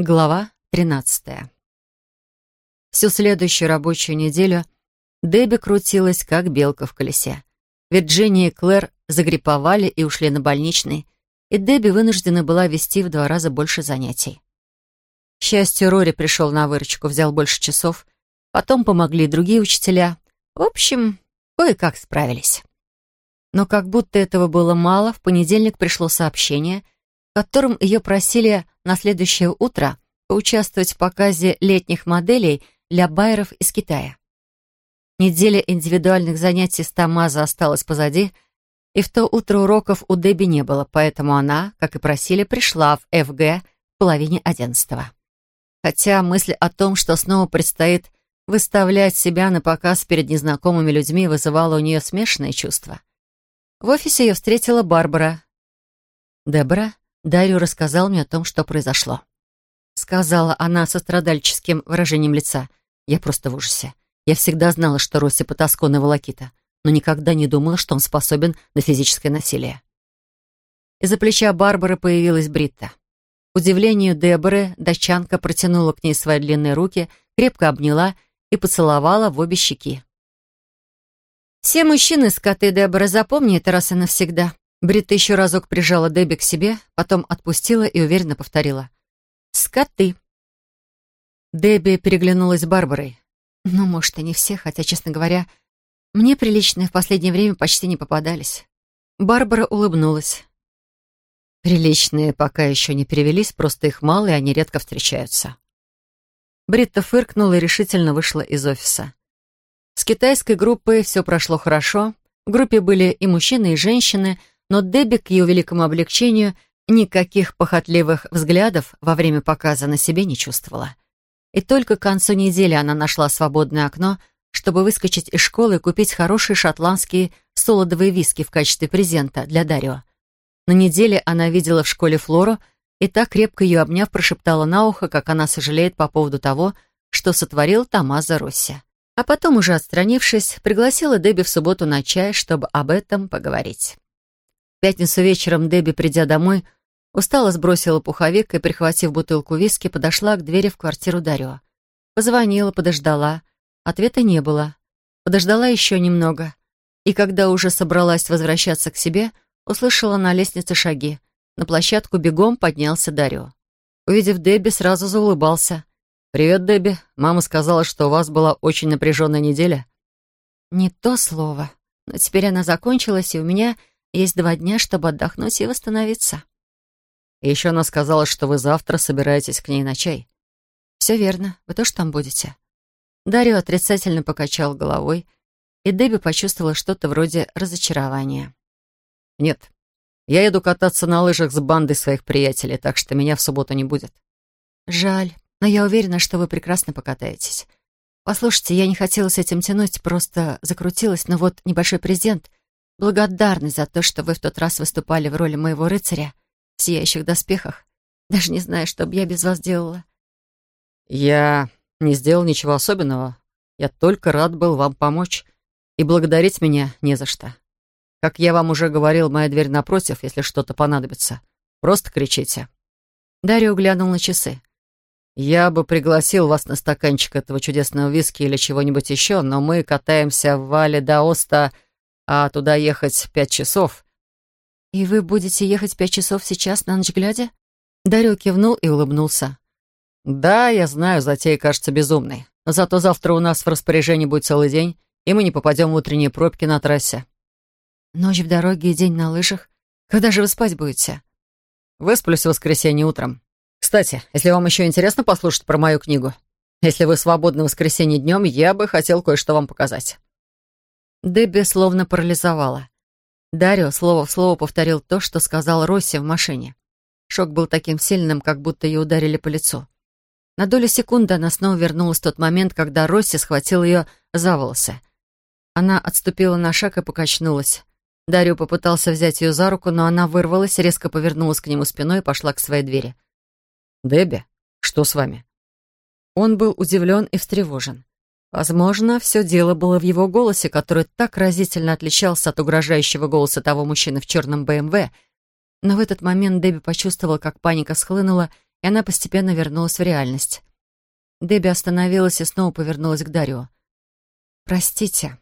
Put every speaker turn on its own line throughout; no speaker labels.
Глава 13. Всю следующую рабочую неделю Дебби крутилась, как белка в колесе. Вирджиния и Клэр загриповали и ушли на больничный, и Дебби вынуждена была вести в два раза больше занятий. К счастью, Рори пришел на выручку, взял больше часов, потом помогли другие учителя. В общем, кое-как справились. Но как будто этого было мало, в понедельник пришло сообщение — которым ее просили на следующее утро поучаствовать в показе летних моделей для байеров из Китая. Неделя индивидуальных занятий с Тамаза осталась позади, и в то утро уроков у Дебби не было, поэтому она, как и просили, пришла в ФГ в половине одиннадцатого. Хотя мысль о том, что снова предстоит выставлять себя на показ перед незнакомыми людьми, вызывала у нее смешанные чувства. В офисе ее встретила Барбара. «Дебора, Дарью рассказал мне о том, что произошло. Сказала она со страдальческим выражением лица. Я просто в ужасе. Я всегда знала, что Росси потасконная волокита, но никогда не думала, что он способен на физическое насилие. Из-за плеча Барбары появилась Бритта. К удивлению Деборы, датчанка протянула к ней свои длинные руки, крепко обняла и поцеловала в обе щеки. «Все мужчины, скоты Дебора, запомни это раз и навсегда», Бритта еще разок прижала Дебби к себе, потом отпустила и уверенно повторила. «Скоты». Дебби переглянулась с Барбарой. «Ну, может, и не все, хотя, честно говоря, мне приличные в последнее время почти не попадались». Барбара улыбнулась. «Приличные пока еще не перевелись, просто их мало, и они редко встречаются». Бритта фыркнула и решительно вышла из офиса. С китайской группой все прошло хорошо. В группе были и мужчины, и женщины — но Дебби, к ее великому облегчению, никаких похотливых взглядов во время показа на себе не чувствовала. И только к концу недели она нашла свободное окно, чтобы выскочить из школы и купить хорошие шотландские солодовые виски в качестве презента для Дарио. На неделе она видела в школе Флору и так крепко ее обняв прошептала на ухо, как она сожалеет по поводу того, что сотворил Томазо Росси. А потом, уже отстранившись, пригласила Дебби в субботу на чай, чтобы об этом поговорить пятницу вечером Дебби, придя домой, устало сбросила пуховик и, прихватив бутылку виски, подошла к двери в квартиру Дарио. Позвонила, подождала. Ответа не было. Подождала еще немного. И когда уже собралась возвращаться к себе, услышала на лестнице шаги. На площадку бегом поднялся Дарио. Увидев Дебби, сразу заулыбался. «Привет, Дебби. Мама сказала, что у вас была очень напряженная неделя». «Не то слово. Но теперь она закончилась, и у меня есть два дня, чтобы отдохнуть и восстановиться. И еще она сказала, что вы завтра собираетесь к ней на чай. Все верно. Вы тоже там будете? Дарио отрицательно покачал головой, и Дебби почувствовала что-то вроде разочарования. Нет, я еду кататься на лыжах с бандой своих приятелей, так что меня в субботу не будет. Жаль, но я уверена, что вы прекрасно покатаетесь. Послушайте, я не хотела с этим тянуть, просто закрутилась, но вот небольшой презент благодарность за то, что вы в тот раз выступали в роли моего рыцаря в сияющих доспехах. Даже не знаю, что бы я без вас делала». «Я не сделал ничего особенного. Я только рад был вам помочь. И благодарить меня не за что. Как я вам уже говорил, моя дверь напротив, если что-то понадобится. Просто кричите». Дарья глянул на часы. «Я бы пригласил вас на стаканчик этого чудесного виски или чего-нибудь еще, но мы катаемся в Вале до Оста а туда ехать пять часов». «И вы будете ехать пять часов сейчас на ночь глядя?» Дарё кивнул и улыбнулся. «Да, я знаю, затея кажется безумной. Но зато завтра у нас в распоряжении будет целый день, и мы не попадем в утренние пробки на трассе». «Ночь в дороге и день на лыжах? Когда же вы спать будете?» «Высплюсь в воскресенье утром. Кстати, если вам еще интересно послушать про мою книгу, если вы свободны в воскресенье днем, я бы хотел кое-что вам показать». Дебби словно парализовала. Дарио слово в слово повторил то, что сказал Росси в машине. Шок был таким сильным, как будто ее ударили по лицу. На долю секунды она снова вернулась в тот момент, когда Росси схватил ее за волосы. Она отступила на шаг и покачнулась. Дарио попытался взять ее за руку, но она вырвалась, резко повернулась к нему спиной и пошла к своей двери. «Дебби, что с вами?» Он был удивлен и встревожен. Возможно, все дело было в его голосе, который так разительно отличался от угрожающего голоса того мужчины в черном БМВ. Но в этот момент Дебби почувствовала, как паника схлынула, и она постепенно вернулась в реальность. Дебби остановилась и снова повернулась к Дарио. «Простите».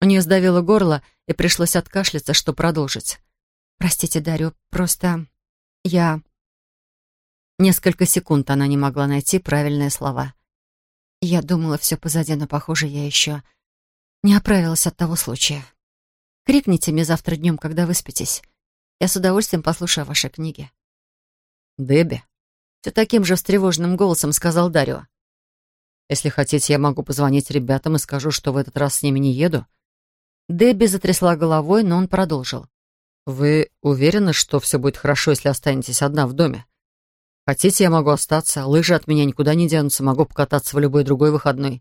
У нее сдавило горло, и пришлось откашляться, чтобы продолжить. «Простите, Дарио, просто я...» Несколько секунд она не могла найти правильные слова. Я думала, все позади, но, похоже, я еще не оправилась от того случая. Крикните мне завтра днем, когда выспитесь. Я с удовольствием послушаю ваши книги.
«Дебби», — все таким же встревоженным голосом сказал Дарио. «Если хотите, я могу позвонить ребятам и скажу, что в этот раз с ними не еду».
Дебби затрясла головой, но он продолжил.
«Вы уверены, что все будет хорошо, если останетесь одна в доме? Хотите, я могу остаться, лыжи от меня никуда не денутся, могу покататься в любой другой выходной.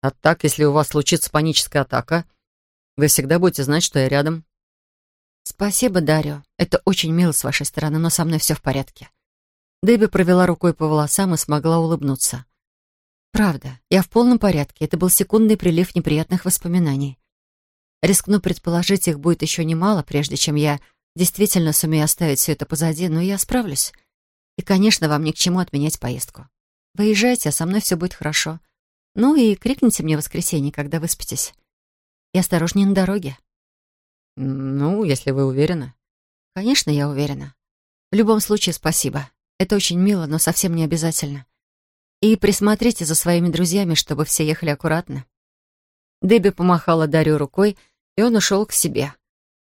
А так, если у вас случится паническая атака, вы всегда будете знать, что я рядом».
«Спасибо, Дарио. Это очень мило с вашей стороны, но со мной все в порядке». Дебби провела рукой по волосам и смогла улыбнуться. «Правда, я в полном порядке. Это был секундный прилив неприятных воспоминаний. Рискну предположить, их будет еще немало, прежде чем я действительно сумею оставить все это позади, но я справлюсь. И, конечно, вам ни к чему отменять поездку. Выезжайте, а со мной все будет хорошо. Ну и крикните мне в воскресенье, когда выспитесь. И осторожнее на дороге».
«Ну, если вы уверены».
«Конечно, я уверена. В любом случае, спасибо. Это очень мило, но совсем не обязательно. И присмотрите за своими друзьями, чтобы все ехали аккуратно». Дебби помахала Дарью рукой, и он ушел к себе.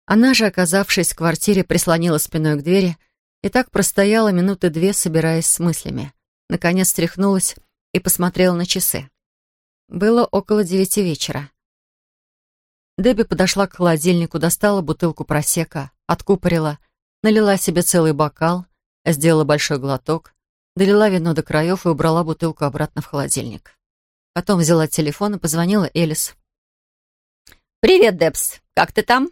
Она же, оказавшись в квартире, прислонила спиной к двери и так простояла минуты две, собираясь с мыслями. Наконец тряхнулась и посмотрела на часы. Было около девяти вечера. Дебби подошла к холодильнику, достала бутылку просека, откупорила, налила себе целый бокал, сделала большой глоток, долила вино до краев и убрала бутылку обратно в холодильник. Потом взяла телефон и позвонила Элис.
«Привет, Дебс. Как ты там?»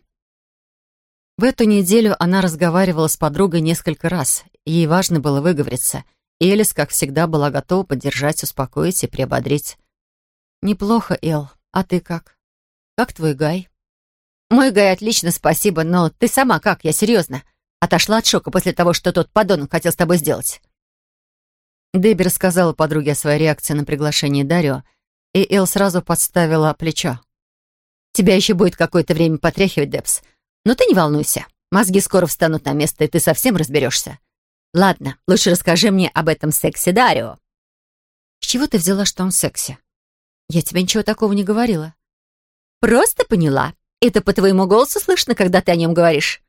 В эту неделю она разговаривала с подругой несколько раз. Ей важно было выговориться. И Элис, как всегда, была готова поддержать, успокоить и приободрить. «Неплохо, Эл. А ты как?» «Как твой Гай?»
«Мой Гай отлично, спасибо, но ты сама как, я серьезно. Отошла от шока после того, что тот подонок хотел с тобой сделать».
Дебби рассказала подруге о своей реакции на приглашение Дарио, и Эл сразу подставила плечо.
«Тебя еще будет какое-то время потряхивать, Дебс. Но ты не волнуйся. Мозги скоро встанут на место, и ты совсем разберешься. Ладно, лучше расскажи мне об этом сексе Дарио».
«С чего ты взяла, что он сексе? Я тебе ничего такого не говорила».
«Просто поняла. Это по твоему голосу слышно, когда ты о нем говоришь».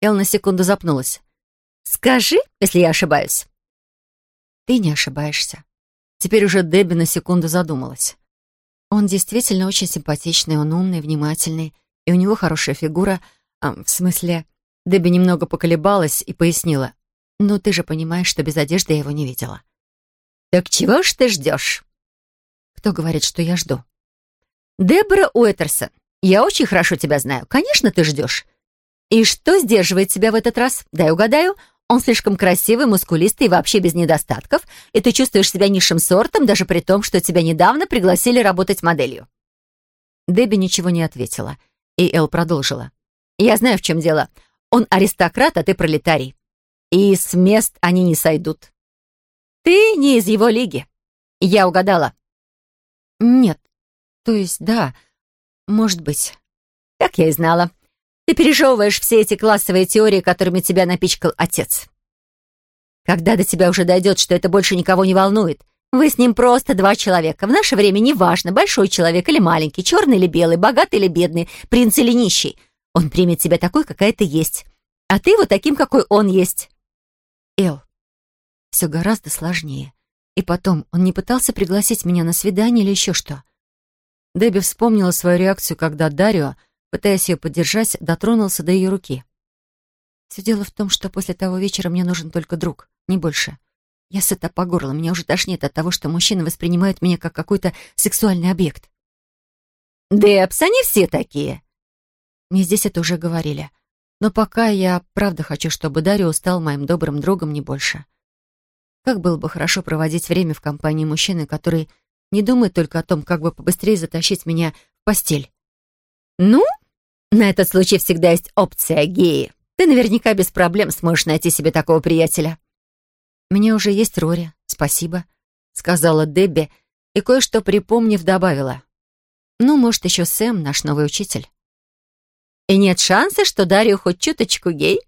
Эл на секунду запнулась.
«Скажи, если я ошибаюсь».
«Ты не ошибаешься». Теперь уже Дебби на секунду задумалась. Он действительно очень симпатичный, он умный, внимательный, и у него хорошая фигура. В смысле, Дебби немного поколебалась и пояснила. «Ну, ты же понимаешь, что без одежды я его не видела».
«Так чего ж ты ждешь?»
«Кто говорит, что я жду?»
«Дебора Уэтерсон, я очень хорошо тебя знаю. Конечно, ты ждешь. И что сдерживает тебя в этот раз? Дай угадаю. Он слишком красивый, мускулистый и вообще без недостатков, и ты чувствуешь себя низшим сортом, даже при том, что тебя недавно пригласили работать моделью».
Дебби ничего не ответила, и Эл продолжила.
«Я знаю, в чем дело. Он аристократ, а ты пролетарий. И с мест они не сойдут. Ты не из его лиги. Я угадала».
«Нет, то есть, да, может быть.
Как я и знала. Ты пережевываешь все эти классовые теории, которыми тебя напичкал отец. Когда до тебя уже дойдет, что это больше никого не волнует, вы с ним просто два человека. В наше время неважно, большой человек или маленький, черный или белый, богатый или бедный, принц или нищий. Он примет тебя такой, какая ты есть. А ты вот таким, какой он есть.
Эл, все гораздо сложнее. И потом, он не пытался пригласить меня на свидание или еще что. Дебби вспомнила свою реакцию, когда Дарио, пытаясь ее поддержать, дотронулся до ее руки. «Все дело в том, что после того вечера мне нужен только друг, не больше. Я сыта по горло, меня уже тошнит от того, что мужчины воспринимают меня как какой-то сексуальный объект».
«Дебс, они все такие!»
Мне здесь это уже говорили. Но пока я правда хочу, чтобы Дарио стал моим добрым другом, не больше. Как было бы хорошо проводить время в компании мужчины, который не думает только о том, как бы побыстрее затащить меня в постель.
«Ну, на этот случай всегда есть опция геи. Ты наверняка без проблем сможешь найти себе такого приятеля».
«У меня уже есть Рори, спасибо», — сказала Дебби, и кое-что припомнив, добавила. «Ну, может, еще Сэм, наш новый учитель». «И нет шанса, что Дарью хоть чуточку гей?»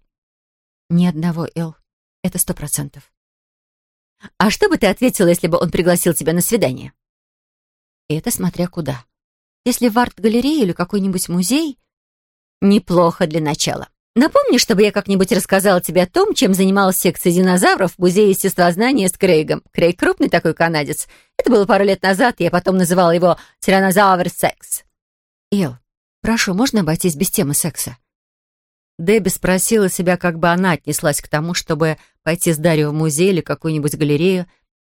«Ни одного, Эл. Это сто процентов».
«А что бы ты ответила, если бы он пригласил тебя на свидание?»
«Это смотря куда. Если в арт-галерею или какой-нибудь музей...»
«Неплохо для начала. Напомни, чтобы я как-нибудь рассказала тебе о том, чем занималась секция динозавров в Музее естествознания с Крейгом. Крейг крупный такой канадец. Это было пару лет назад, я потом называла его «Тиранозавр секс».
«Эл, прошу, можно обойтись без темы секса?»
Дебби спросила себя, как бы она отнеслась к тому, чтобы пойти с Дарью в музей или какую-нибудь галерею,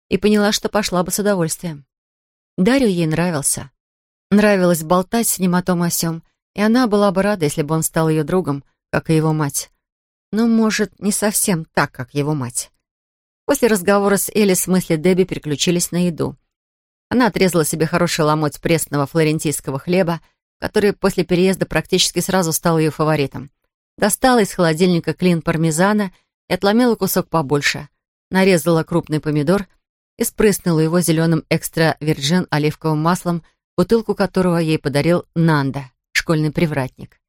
и поняла, что пошла бы с удовольствием. Дарью ей нравился. Нравилось болтать с ним о том о сём, и она была бы рада, если бы он стал ее другом, как и его мать. Но, может, не совсем так, как его мать. После разговора с Элис мысли Дебби переключились на еду. Она отрезала себе хороший ломоть пресного флорентийского хлеба, который после переезда практически сразу стал ее фаворитом. Достала из холодильника клин пармезана и отломила кусок побольше. Нарезала крупный помидор и спрыснула его зеленым экстра-вирджин оливковым маслом, бутылку которого ей подарил Нанда, школьный привратник.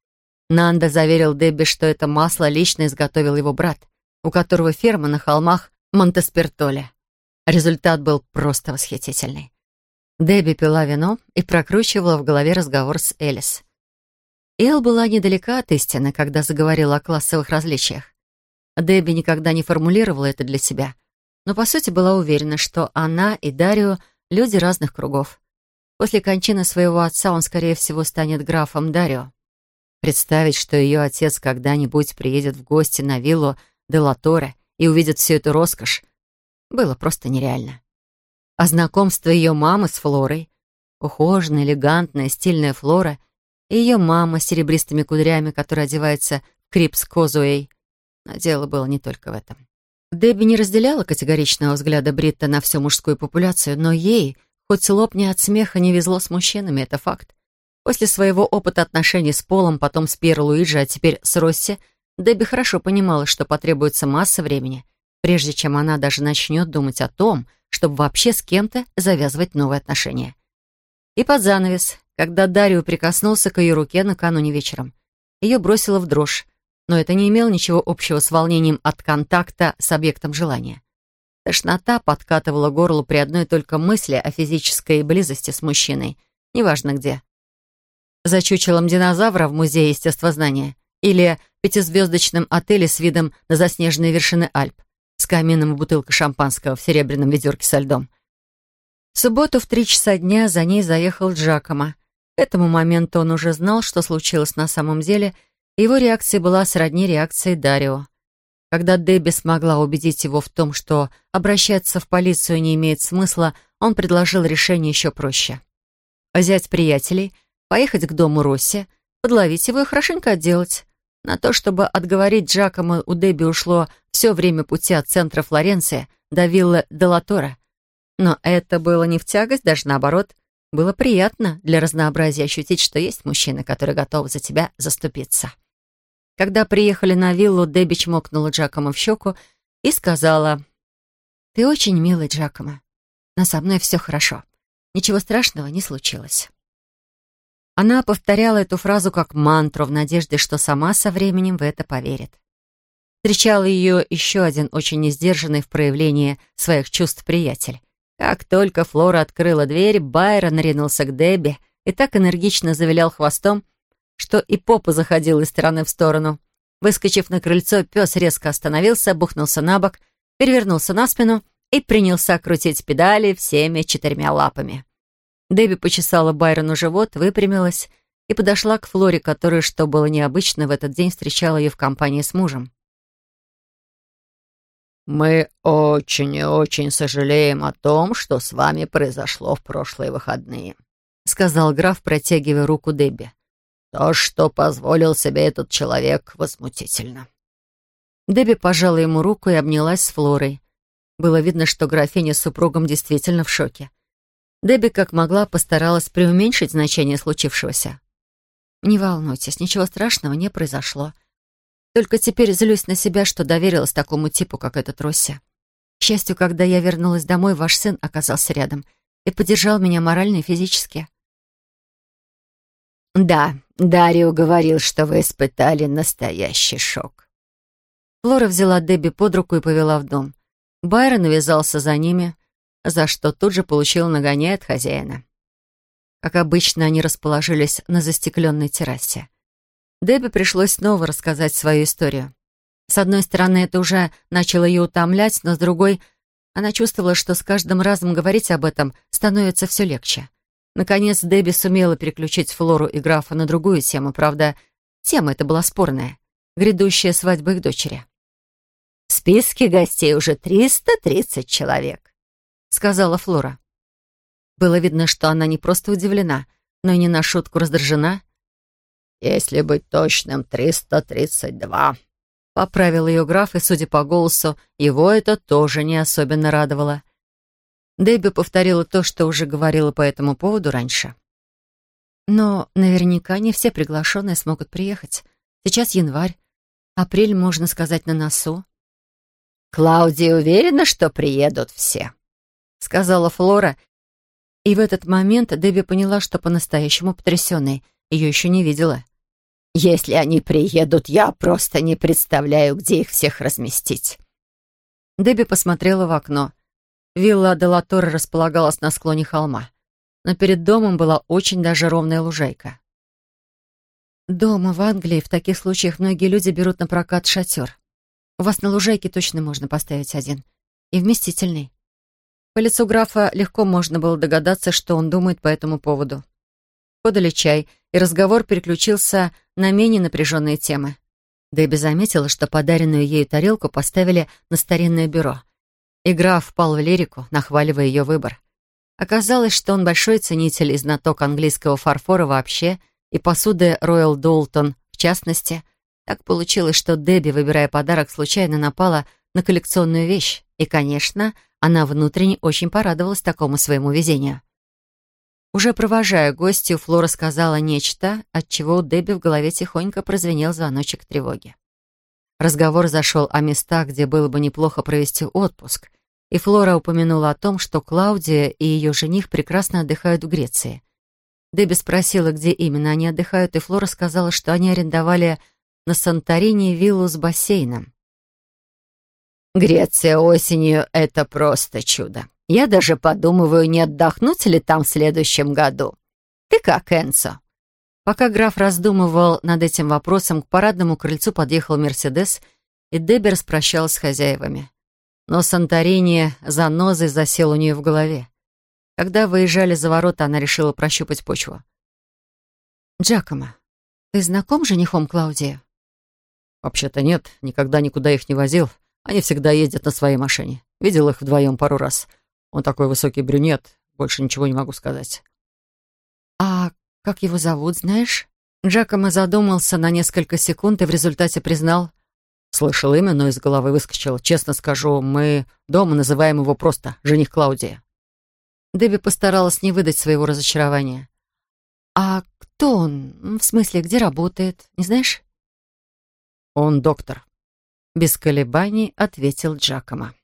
Нанда заверил Дебби, что это масло лично изготовил его брат, у которого ферма на холмах Монтеспертоле. Результат был просто восхитительный. Дебби пила вино и прокручивала в голове разговор с Элис. Эл была недалека от истины, когда заговорила о классовых различиях. Дебби никогда не формулировала это для себя, но по сути была уверена, что она и Дарио — люди разных кругов. После кончины своего отца он, скорее всего, станет графом Дарио. Представить, что ее отец когда-нибудь приедет в гости на виллу Делаторе и увидит всю эту роскошь, было просто нереально. А знакомство ее мамы с Флорой, ухоженная, элегантная, стильная Флора, и ее мама с серебристыми кудрями, которая одевается в крипс Козуэй. Но дело было не только в этом. Дебби не разделяла категоричного взгляда Бритта на всю мужскую популяцию, но ей, хоть лопни от смеха, не везло с мужчинами, это факт. После своего опыта отношений с Полом, потом с Пьеро Луиджи, а теперь с Росси, Дебби хорошо понимала, что потребуется масса времени, прежде чем она даже начнет думать о том, чтобы вообще с кем-то завязывать новые отношения. И под занавес, когда Дарио прикоснулся к ее руке накануне вечером, ее бросило в дрожь, но это не имело ничего общего с волнением от контакта с объектом желания. Тошнота подкатывала горло при одной только мысли о физической близости с мужчиной, неважно где за чучелом динозавра в Музее естествознания или в пятизвездочном отеле с видом на заснеженные вершины Альп с камином и бутылкой шампанского в серебряном ведерке со льдом. В субботу в три часа дня за ней заехал Джакомо. К этому моменту он уже знал, что случилось на самом деле, и его реакция была сродни реакции Дарио. Когда Дебби смогла убедить его в том, что обращаться в полицию не имеет смысла, он предложил решение еще проще. Взять приятелей — поехать к дому Росси, подловить его и хорошенько отделать. На то, чтобы отговорить Джакома, у Дебби ушло все время пути от центра Флоренции до виллы Делатора. Но это было не в тягость, даже наоборот. Было приятно для разнообразия ощутить, что есть мужчина, который готов за тебя заступиться. Когда приехали на виллу, Дебби чмокнула Джакома в щеку и сказала, «Ты очень милый, Джакома, но со мной все хорошо. Ничего страшного не случилось». Она повторяла эту фразу как мантру в надежде, что сама со временем в это поверит. Встречал ее еще один очень несдержанный в проявлении своих чувств приятель. Как только Флора открыла дверь, Байрон ринулся к Дебби и так энергично завилял хвостом, что и попа заходил из стороны в сторону. Выскочив на крыльцо, пес резко остановился, бухнулся на бок, перевернулся на спину и принялся крутить педали всеми четырьмя лапами. Дебби почесала Байрону живот, выпрямилась и подошла к Флоре, которая, что было необычно, в этот день встречала ее в компании с мужем.
«Мы очень и очень сожалеем о том, что с вами произошло в прошлые выходные», сказал граф, протягивая руку Дебби. «То, что позволил себе этот человек, возмутительно».
Дебби пожала ему руку и обнялась с Флорой. Было видно, что графиня с супругом действительно в шоке. Дебби как могла постаралась преуменьшить значение случившегося. «Не волнуйтесь, ничего страшного не произошло. Только теперь злюсь на себя, что доверилась такому типу, как этот Росси». К счастью, когда я вернулась домой, ваш сын оказался рядом и поддержал меня морально и физически.
«Да, Дарио говорил, что вы испытали настоящий шок».
Флора взяла Дебби под руку и повела в дом. Байрон навязался за ними, за что тут же получил нагоняй от хозяина. Как обычно, они расположились на застекленной террасе. Дебби пришлось снова рассказать свою историю. С одной стороны, это уже начало ее утомлять, но с другой, она чувствовала, что с каждым разом говорить об этом становится все легче. Наконец, Дебби сумела переключить Флору и графа на другую тему, правда, тема эта была спорная — грядущая свадьба их дочери.
«В списке гостей уже 330 человек», — сказала Флора.
Было видно, что она не просто удивлена, но и не на шутку раздражена.
«Если быть точным, 332», —
поправил ее граф, и, судя по голосу, его это тоже не особенно радовало. Дебби повторила то, что уже говорила по этому поводу раньше. Но наверняка не все приглашенные смогут приехать. Сейчас январь, апрель, можно сказать, на носу.
«Клаудия уверена, что приедут все», — сказала Флора, и в этот момент Дебби поняла, что по-настоящему потрясенной ее еще не видела. «Если они приедут, я просто не представляю, где их всех разместить».
Дебби посмотрела в окно. Вилла Делатора располагалась на склоне холма, но перед домом была очень даже ровная лужайка. Дома в Англии в таких случаях многие люди берут на прокат шатер. У вас на лужайке точно можно поставить один. И вместительный. По лицу графа легко можно было догадаться, что он думает по этому поводу. Подали чай, и разговор переключился на менее напряженные темы. Дебби заметила, что подаренную ею тарелку поставили на старинное бюро. И граф впал в лирику, нахваливая ее выбор. Оказалось, что он большой ценитель и знаток английского фарфора вообще и посуды Роyal Долтон в частности. Так получилось, что Дебби, выбирая подарок, случайно напала на коллекционную вещь. И, конечно, она внутренне очень порадовалась такому своему везению. Уже провожая гостью, Флора сказала нечто, от чего у Дебби в голове тихонько прозвенел звоночек тревоги. Разговор зашел о местах, где было бы неплохо провести отпуск, и Флора упомянула о том, что Клаудия и ее жених прекрасно отдыхают в Греции. Дебби спросила, где именно они отдыхают, и Флора сказала, что они арендовали на Санторини виллу с бассейном.
Греция осенью — это просто чудо. Я даже подумываю, не отдохнуть ли там в следующем году. Ты как, Энсо?»
Пока граф раздумывал над этим вопросом, к парадному крыльцу подъехал Мерседес, и Дебби распрощалась с хозяевами. Но Санторини занозой засел у нее в голове. Когда выезжали за ворота, она решила прощупать почву. «Джакомо, ты знаком с женихом Клаудии?»
«Вообще-то нет, никогда никуда их не возил. Они всегда ездят на своей машине. Видел их вдвоем пару раз. Он такой высокий брюнет, больше ничего не могу сказать.
«А как его зовут, знаешь?» Джакомо задумался на несколько секунд и в результате признал.
Слышал имя, но из головы выскочил. Честно скажу, мы дома называем его просто «жених Клаудия».
Дебби постаралась не выдать своего разочарования. «А кто он? В смысле, где работает? Не знаешь?»
«Он доктор»,
без колебаний ответил Джакомо.